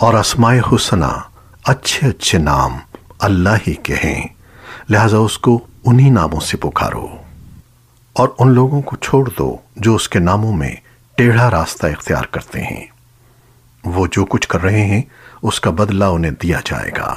اور اسماء حسنہ اچھے اچھے نام اللہ ہی کے ہیں۔ لہذا اس کو انہی ناموں سے پکارو۔ اور ان لوگوں کو چھوڑ دو جو اس کے ناموں میں ٹیڑھا راستہ اختیار کرتے ہیں۔ وہ جو کچھ کر رہے ہیں، اس کا بدلہ انہیں دیا جائے گا۔